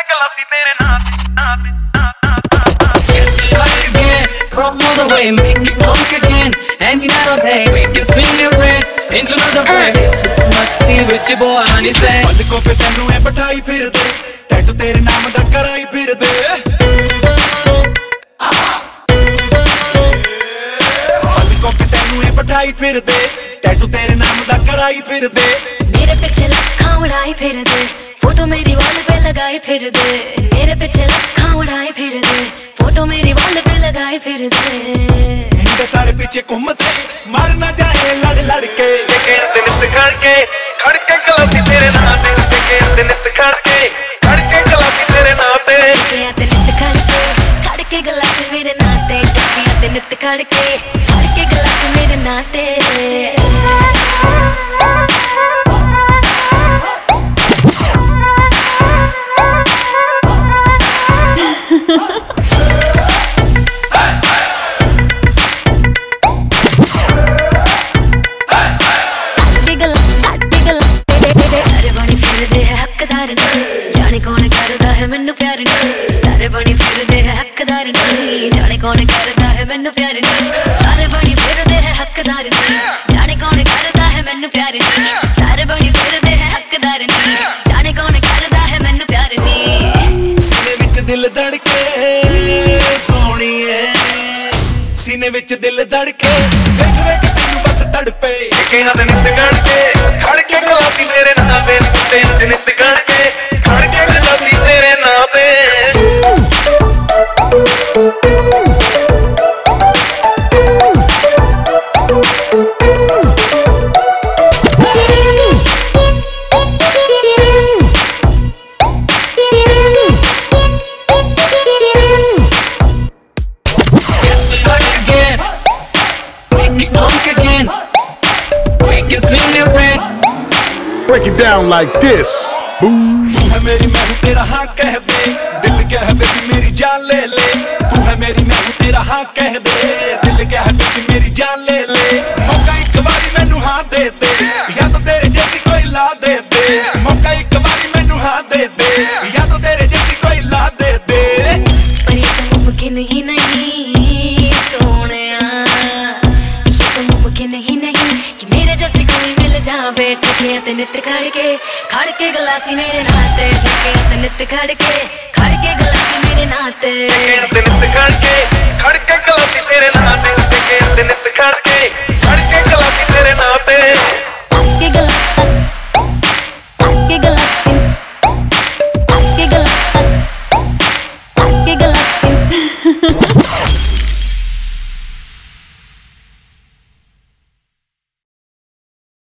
एक लस्सी तेरे नाम नाम From all the way, make me walk again And another day, we can spin your brain Into another way, it's मस्ती with your boy honey say मन को पे तैनू है बठाई फिर दे टैटू तेरे नाम दा कराई फिर दे उड़ाई फिर दे टैटू तेरे नाम दा कराई फिर दे मेरे पीछे लखा उड़ाई फिर दे फ़ोटो मेरी उड़ाए फिर दे। मेरे पीछे लखा उड़ाए फिर दे। फ़ोटो मेरी वॉल पे लगाए फिर दे। मुंडे सारे पीछे घूमते मर ना जाए लड़ लड़ के। दिन खड़ के खड़ के गलासी तेरे नाम पे। दिन खड़ के खड़ के तेरे नाम पे। दिन खड़ के खड़ के मेरे नाम पे। दिन खड़ के ਮੈਨੂੰ ਪਿਆਰ ਨਹੀਂ ਸਾਰੇ ਬਣੀ ਫਿਰਦੇ ਹੈ ਹੱਕਦਾਰ ਨਹੀਂ ਜਾਣੇ ਕੌਣ ਕਰਦਾ ਹੈ ਮੈਨੂੰ ਪਿਆਰ ਨਹੀਂ ਸਾਰੇ ਬਣੀ ਫਿਰਦੇ ਹੈ ਹੱਕਦਾਰ ਨਹੀਂ ਜਾਣੇ ਕੌਣ ਕਰਦਾ ਹੈ ਮੈਨੂੰ ਪਿਆਰ ਨਹੀਂ ਸਾਰੇ ਬਣੀ ਫਿਰਦੇ ਹੈ ਹੱਕਦਾਰ ਨਹੀਂ ਜਾਣੇ ਕੌਣ ਕਰਦਾ ਹੈ ਮੈਨੂੰ ਪਿਆਰ ਨਹੀਂ ਸੀਨੇ ਵਿੱਚ ਦਿਲ ਧੜਕੇ ਸੋਹਣੀਏ ਸੀਨੇ ਵਿੱਚ ਦਿਲ ਧੜਕੇ ਵੇਖ ਵੇਖ ਤੈਨੂੰ ਬਸ ਤੜਪੇ ਕੇ ਤੇ ਨਿੱਤ ਖੜ ਕੇ ਖੜ ਕੇ ਗਲਾਸੀ ਤੇਰੇ ਨਾਂ ਤੇ ਤੇ again. We can sling the red. Break it down like this. तू है मेरी मैं हूँ तेरा हाँ कह दे दिल क्या है बेबी मेरी जान ले ले तू है मेरी मैं हूँ तेरा हाँ कह दे दिल क्या है बेबी मेरी जान ले ले मौका एक बारी मैनू हाँ दे दे या तो तेरे जैसी कोई ला दे दे ਵੇ ਟਿੱਕੀਆਂ ਤੇ ਨਿੱਤ ਖੜ ਕੇ ਖੜ ਕੇ ਗਲਾਸੀ ਮੇਰੇ ਨਾਲ ਤੇ ਟਿੱਕੀਆਂ ਤੇ ਨਿੱਤ ਖੜ ਕੇ ਖੜ ਕੇ ਗਲਾਸੀ ਮੇਰੇ ਨਾਲ ਤੇ ਟਿੱਕੀਆਂ ਤੇ ਨਿੱਤ ਖੜ ਕੇ ਖੜ ਕੇ ਗਲਾਸੀ ਤੇਰੇ ਨਾਲ ਤੇ ਟਿੱਕੀਆਂ ਤੇ ਨਿੱਤ